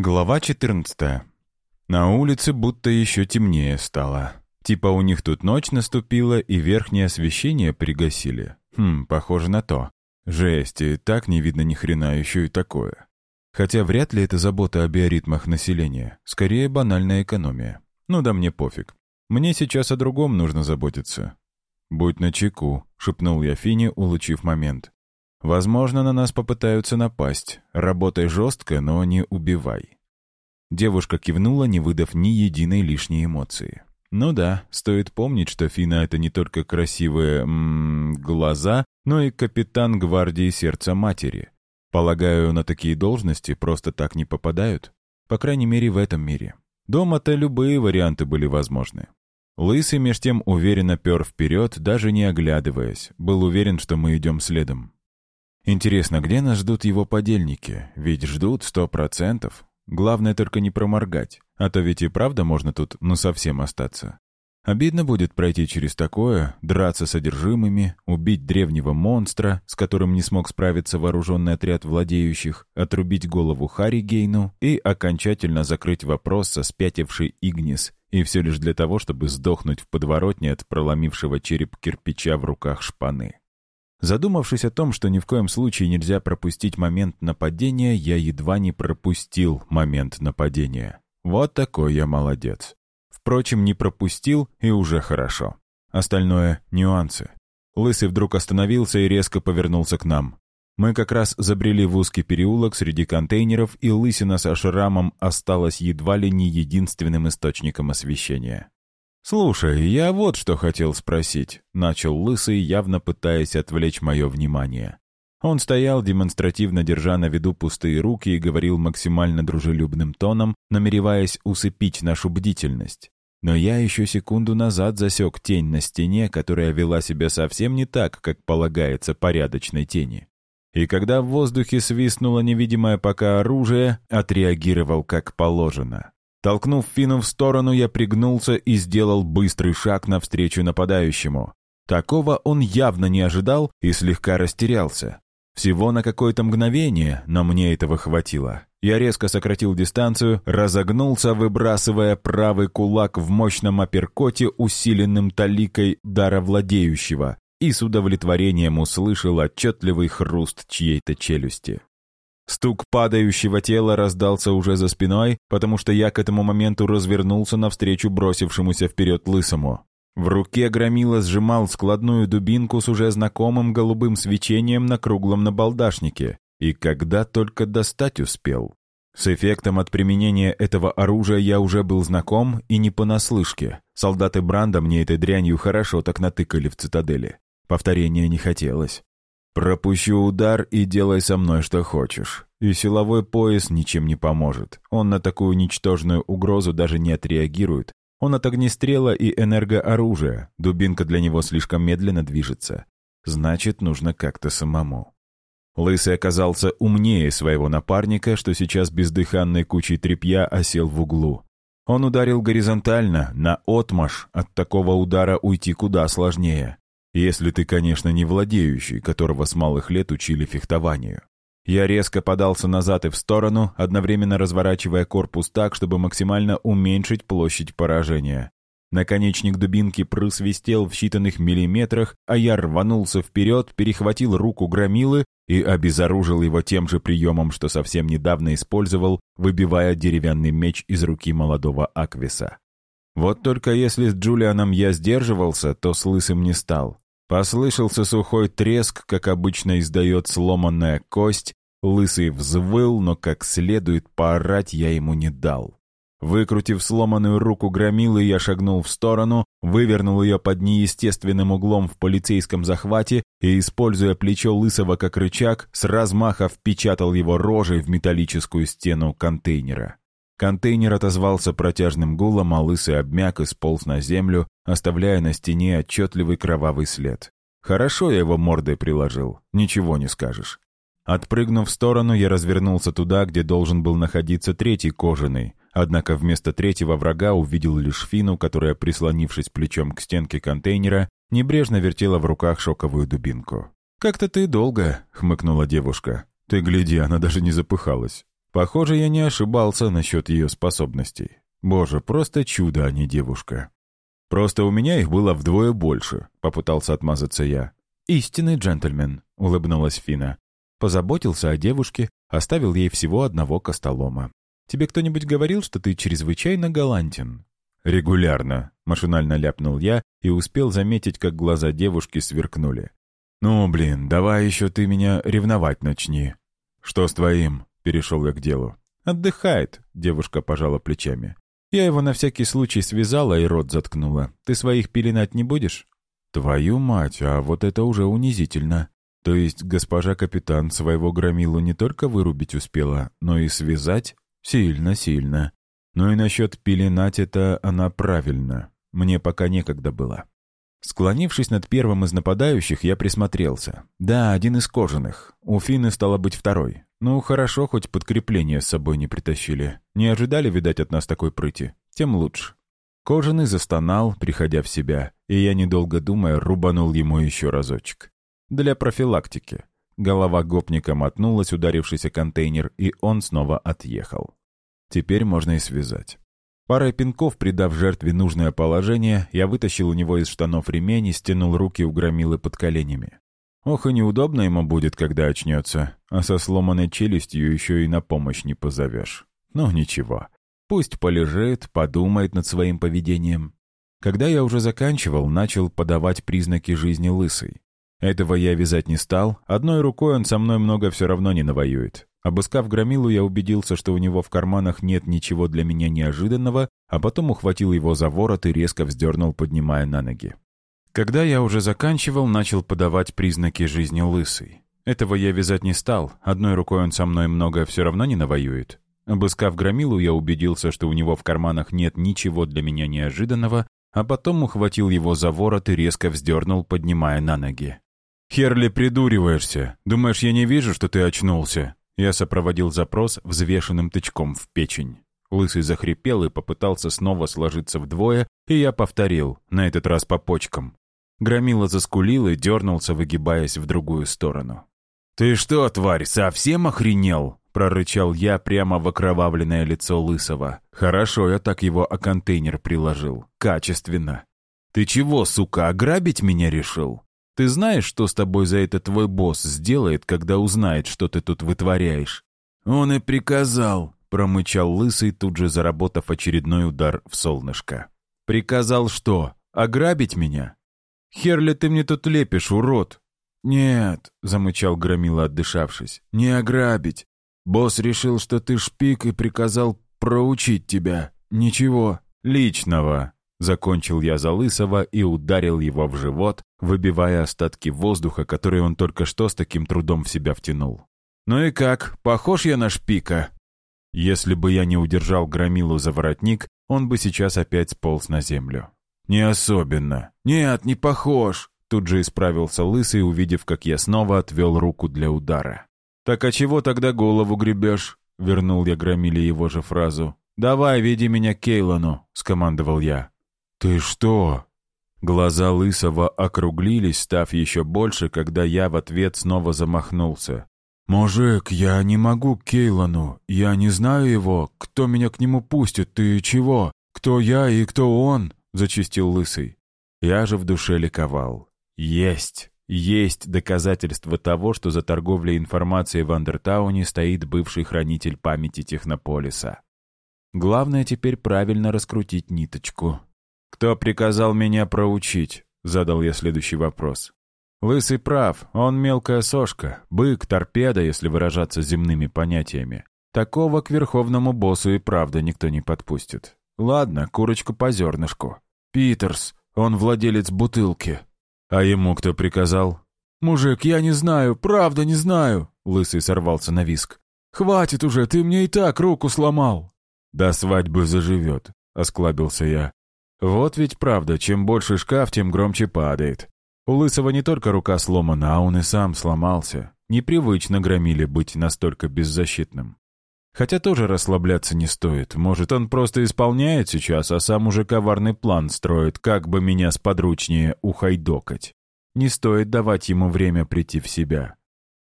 Глава 14. На улице будто еще темнее стало. Типа у них тут ночь наступила и верхнее освещение пригасили. Хм, похоже на то. Жесть, и так не видно ни хрена, еще и такое. Хотя вряд ли это забота о биоритмах населения. Скорее банальная экономия. Ну да мне пофиг. Мне сейчас о другом нужно заботиться. «Будь начеку», — шепнул я Фине, улучив момент. Возможно, на нас попытаются напасть. Работай жестко, но не убивай. Девушка кивнула, не выдав ни единой лишней эмоции. Ну да, стоит помнить, что Фина это не только красивые м -м, глаза, но и капитан гвардии сердца матери. Полагаю, на такие должности просто так не попадают? По крайней мере, в этом мире. Дома-то любые варианты были возможны. Лысый меж тем уверенно пер вперед, даже не оглядываясь. Был уверен, что мы идем следом. Интересно, где нас ждут его подельники? Ведь ждут сто процентов. Главное только не проморгать, а то ведь и правда можно тут ну совсем остаться. Обидно будет пройти через такое, драться с одержимыми, убить древнего монстра, с которым не смог справиться вооруженный отряд владеющих, отрубить голову Харри Гейну и окончательно закрыть вопрос со спятившей Игнис, и все лишь для того, чтобы сдохнуть в подворотне от проломившего череп кирпича в руках шпаны. Задумавшись о том, что ни в коем случае нельзя пропустить момент нападения, я едва не пропустил момент нападения. Вот такой я молодец. Впрочем, не пропустил, и уже хорошо. Остальное — нюансы. Лысый вдруг остановился и резко повернулся к нам. Мы как раз забрели в узкий переулок среди контейнеров, и лысина со шрамом осталась едва ли не единственным источником освещения. «Слушай, я вот что хотел спросить», — начал Лысый, явно пытаясь отвлечь мое внимание. Он стоял, демонстративно держа на виду пустые руки и говорил максимально дружелюбным тоном, намереваясь усыпить нашу бдительность. Но я еще секунду назад засек тень на стене, которая вела себя совсем не так, как полагается порядочной тени. И когда в воздухе свистнуло невидимое пока оружие, отреагировал как положено. Толкнув Фину в сторону, я пригнулся и сделал быстрый шаг навстречу нападающему. Такого он явно не ожидал и слегка растерялся. Всего на какое-то мгновение, но мне этого хватило. Я резко сократил дистанцию, разогнулся, выбрасывая правый кулак в мощном апперкоте, усиленным таликой дара владеющего, и с удовлетворением услышал отчетливый хруст чьей-то челюсти. Стук падающего тела раздался уже за спиной, потому что я к этому моменту развернулся навстречу бросившемуся вперед лысому. В руке громила сжимал складную дубинку с уже знакомым голубым свечением на круглом набалдашнике. И когда только достать успел. С эффектом от применения этого оружия я уже был знаком и не понаслышке. Солдаты Бранда мне этой дрянью хорошо так натыкали в цитадели. Повторения не хотелось. Пропущу удар и делай со мной что хочешь. И силовой пояс ничем не поможет. Он на такую ничтожную угрозу даже не отреагирует. Он от огнестрела и энергооружия. Дубинка для него слишком медленно движется. Значит, нужно как-то самому. Лысый оказался умнее своего напарника, что сейчас бездыханной кучей тряпья осел в углу. Он ударил горизонтально, на отмаш. От такого удара уйти куда сложнее. Если ты, конечно, не владеющий, которого с малых лет учили фехтованию. Я резко подался назад и в сторону, одновременно разворачивая корпус так, чтобы максимально уменьшить площадь поражения. Наконечник дубинки просвистел в считанных миллиметрах, а я рванулся вперед, перехватил руку громилы и обезоружил его тем же приемом, что совсем недавно использовал, выбивая деревянный меч из руки молодого Аквиса. Вот только если с Джулианом я сдерживался, то с Лысым не стал. Послышался сухой треск, как обычно издает сломанная кость. Лысый взвыл, но как следует поорать я ему не дал. Выкрутив сломанную руку громилы, я шагнул в сторону, вывернул ее под неестественным углом в полицейском захвате и, используя плечо Лысого как рычаг, с размаха впечатал его рожей в металлическую стену контейнера. Контейнер отозвался протяжным гулом, а лысый обмяк и сполз на землю, оставляя на стене отчетливый кровавый след. Хорошо я его мордой приложил, ничего не скажешь. Отпрыгнув в сторону, я развернулся туда, где должен был находиться третий кожаный, однако вместо третьего врага увидел лишь Фину, которая, прислонившись плечом к стенке контейнера, небрежно вертела в руках шоковую дубинку. «Как-то ты долго», — хмыкнула девушка. «Ты гляди, она даже не запыхалась. Похоже, я не ошибался насчет ее способностей. Боже, просто чудо, а не девушка. Просто у меня их было вдвое больше, попытался отмазаться я. Истинный джентльмен, улыбнулась Фина. Позаботился о девушке, оставил ей всего одного костолома. Тебе кто-нибудь говорил, что ты чрезвычайно галантен?» «Регулярно», — машинально ляпнул я и успел заметить, как глаза девушки сверкнули. «Ну, блин, давай еще ты меня ревновать начни». «Что с твоим?» — перешел я к делу. «Отдыхает», — девушка пожала плечами. «Я его на всякий случай связала и рот заткнула. Ты своих пеленать не будешь?» «Твою мать, а вот это уже унизительно. То есть госпожа капитан своего громилу не только вырубить успела, но и связать? Сильно, сильно. Ну и насчет пеленать это она правильно. Мне пока некогда было. Склонившись над первым из нападающих, я присмотрелся. Да, один из кожаных. У Фины стало быть второй. Ну, хорошо, хоть подкрепление с собой не притащили. Не ожидали, видать, от нас такой прыти. Тем лучше. Кожаный застонал, приходя в себя, и я, недолго думая, рубанул ему еще разочек. Для профилактики. Голова гопника мотнулась, ударившись о контейнер, и он снова отъехал. Теперь можно и связать. Парой пинков, придав жертве нужное положение, я вытащил у него из штанов ремень и стянул руки у громилы под коленями. Ох, и неудобно ему будет, когда очнется, а со сломанной челюстью еще и на помощь не позовешь. Ну, ничего. Пусть полежит, подумает над своим поведением. Когда я уже заканчивал, начал подавать признаки жизни лысой. Этого я вязать не стал, одной рукой он со мной много все равно не навоюет. Обыскав громилу, я убедился, что у него в карманах нет ничего для меня неожиданного, а потом ухватил его за ворот и резко вздернул, поднимая на ноги. Когда я уже заканчивал, начал подавать признаки жизни лысой. Этого я вязать не стал, одной рукой он со мной много все равно не навоюет. Обыскав громилу, я убедился, что у него в карманах нет ничего для меня неожиданного, а потом ухватил его за ворот и резко вздернул, поднимая на ноги. «Херли, придуриваешься. Думаешь, я не вижу, что ты очнулся?» Я сопроводил запрос взвешенным тычком в печень. Лысый захрипел и попытался снова сложиться вдвое, и я повторил, на этот раз по почкам. Громила заскулил и дернулся, выгибаясь в другую сторону. «Ты что, тварь, совсем охренел?» — прорычал я прямо в окровавленное лицо Лысого. «Хорошо, я так его о контейнер приложил. Качественно. Ты чего, сука, ограбить меня решил? Ты знаешь, что с тобой за это твой босс сделает, когда узнает, что ты тут вытворяешь?» «Он и приказал», — промычал Лысый, тут же заработав очередной удар в солнышко. «Приказал что? Ограбить меня?» «Херли ты мне тут лепишь, урод!» «Нет», — замычал Громила, отдышавшись, — «не ограбить. Босс решил, что ты шпик и приказал проучить тебя. Ничего личного». Закончил я за Лысого и ударил его в живот, выбивая остатки воздуха, которые он только что с таким трудом в себя втянул. «Ну и как, похож я на шпика?» Если бы я не удержал Громилу за воротник, он бы сейчас опять сполз на землю. «Не особенно. Нет, не похож!» Тут же исправился Лысый, увидев, как я снова отвел руку для удара. «Так а чего тогда голову гребешь?» Вернул я Громиле его же фразу. «Давай, веди меня к Кейлону», — скомандовал я. «Ты что?» Глаза Лысого округлились, став еще больше, когда я в ответ снова замахнулся. «Мужик, я не могу к Кейлану. Я не знаю его. Кто меня к нему пустит? Ты чего? Кто я и кто он?» — зачистил Лысый. Я же в душе ликовал. «Есть! Есть доказательства того, что за торговлей информацией в Андертауне стоит бывший хранитель памяти Технополиса. Главное теперь правильно раскрутить ниточку». «Кто приказал меня проучить?» — задал я следующий вопрос. «Лысый прав, он мелкая сошка, бык, торпеда, если выражаться земными понятиями. Такого к верховному боссу и правда никто не подпустит. Ладно, курочку по зернышку. Питерс, он владелец бутылки. А ему кто приказал?» «Мужик, я не знаю, правда не знаю!» Лысый сорвался на виск. «Хватит уже, ты мне и так руку сломал!» «До свадьбы заживет», — осклабился я. Вот ведь правда, чем больше шкаф, тем громче падает. У Лысого не только рука сломана, а он и сам сломался. Непривычно громили быть настолько беззащитным. Хотя тоже расслабляться не стоит. Может, он просто исполняет сейчас, а сам уже коварный план строит, как бы меня сподручнее ухайдокать. Не стоит давать ему время прийти в себя.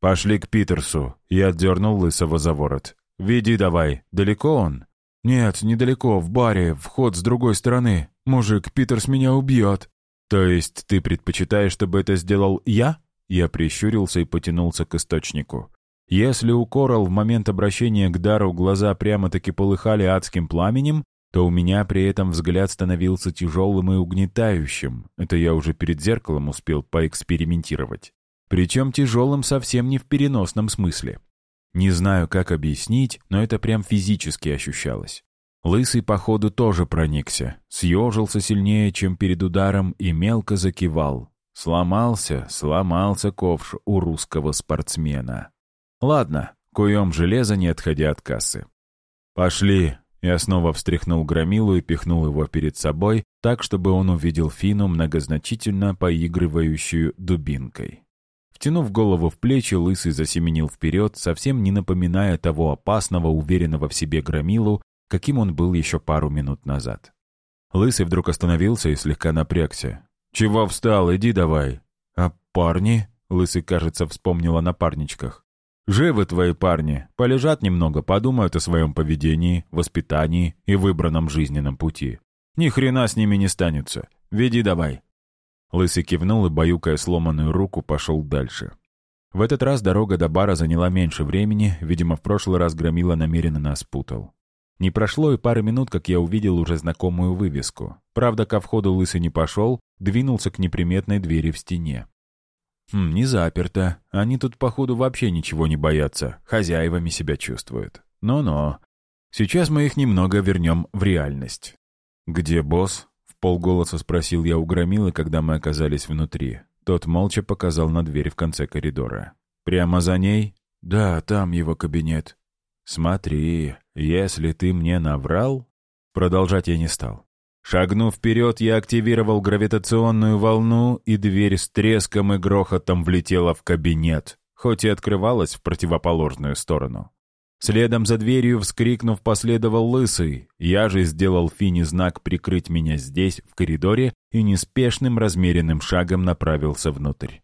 «Пошли к Питерсу», — я отдернул Лысого за ворот. «Веди давай. Далеко он?» «Нет, недалеко, в баре, вход с другой стороны. Мужик, Питерс меня убьет». «То есть ты предпочитаешь, чтобы это сделал я?» Я прищурился и потянулся к источнику. Если у Корал в момент обращения к дару глаза прямо-таки полыхали адским пламенем, то у меня при этом взгляд становился тяжелым и угнетающим. Это я уже перед зеркалом успел поэкспериментировать. Причем тяжелым совсем не в переносном смысле. Не знаю, как объяснить, но это прям физически ощущалось. Лысый, походу, тоже проникся, съежился сильнее, чем перед ударом, и мелко закивал. Сломался, сломался ковш у русского спортсмена. Ладно, куем железо, не отходя от кассы. «Пошли!» Я снова встряхнул громилу и пихнул его перед собой, так, чтобы он увидел Фину, многозначительно поигрывающую дубинкой. Втянув голову в плечи, Лысый засеменил вперед, совсем не напоминая того опасного, уверенного в себе громилу, каким он был еще пару минут назад. Лысый вдруг остановился и слегка напрягся. «Чего встал? Иди давай!» «А парни?» — Лысый, кажется, вспомнил о напарничках. Живы твои парни, полежат немного, подумают о своем поведении, воспитании и выбранном жизненном пути. Ни хрена с ними не станется. Веди давай». Лысый кивнул и, баюкая сломанную руку, пошел дальше. В этот раз дорога до бара заняла меньше времени, видимо, в прошлый раз Громила намеренно нас путал. Не прошло и пары минут, как я увидел уже знакомую вывеску. Правда, ко входу Лысый не пошел, двинулся к неприметной двери в стене. Хм, не заперто. Они тут, походу, вообще ничего не боятся. Хозяевами себя чувствуют. Но-но. Сейчас мы их немного вернем в реальность. «Где босс?» — в полголоса спросил я у Громилы, когда мы оказались внутри. Тот молча показал на дверь в конце коридора. «Прямо за ней?» «Да, там его кабинет». «Смотри, если ты мне наврал...» Продолжать я не стал. Шагнув вперед, я активировал гравитационную волну, и дверь с треском и грохотом влетела в кабинет, хоть и открывалась в противоположную сторону. Следом за дверью, вскрикнув, последовал лысый. Я же сделал Фине знак прикрыть меня здесь, в коридоре, и неспешным размеренным шагом направился внутрь.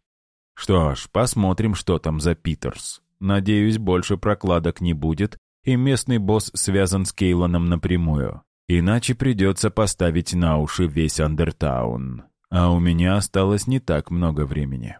Что ж, посмотрим, что там за Питерс. Надеюсь, больше прокладок не будет, и местный босс связан с Кейлоном напрямую. Иначе придется поставить на уши весь Андертаун. А у меня осталось не так много времени.